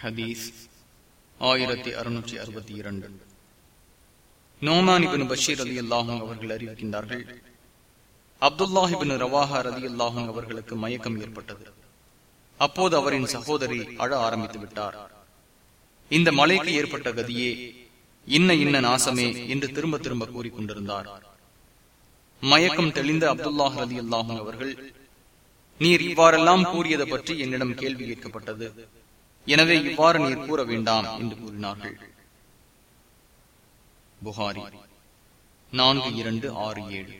ஹதீஸ் ஆயிரத்தி அறுநூற்றி அறுபத்தி இரண்டு. நோமானிபின் பஷீர் அலி அல்லாஹும் அவர்கள் அறிவிக்கின்றார்கள் அப்துல்லாஹிபின் ரவாஹா ரதி அல்லாஹும் அவர்களுக்கு மயக்கம் ஏற்பட்டது. அப்போது அவரின் சகோதரி அழ ஆரம்பித்து விட்டார். இந்த மலைக்கு ஏற்பட்ட கதியே இன்ன இன்ன நாசமே என்று திரும்ப திரும்ப கூறிக்கொண்டிருந்தார். மயக்கம் தெளிந்த அப்துல்லாஹ் அலி அல்லாஹும் அவர்கள் நீர் இவ்வாறெல்லாம் கூறியதை பற்றி என்னிடம் கேள்வி கேட்கப்பட்டது. எனவே இவ்வாறு நீர் கூற வேண்டாம் என்று கூறினார்கள். புகாரி நான்கு இரண்டு ஆறு ஏழு.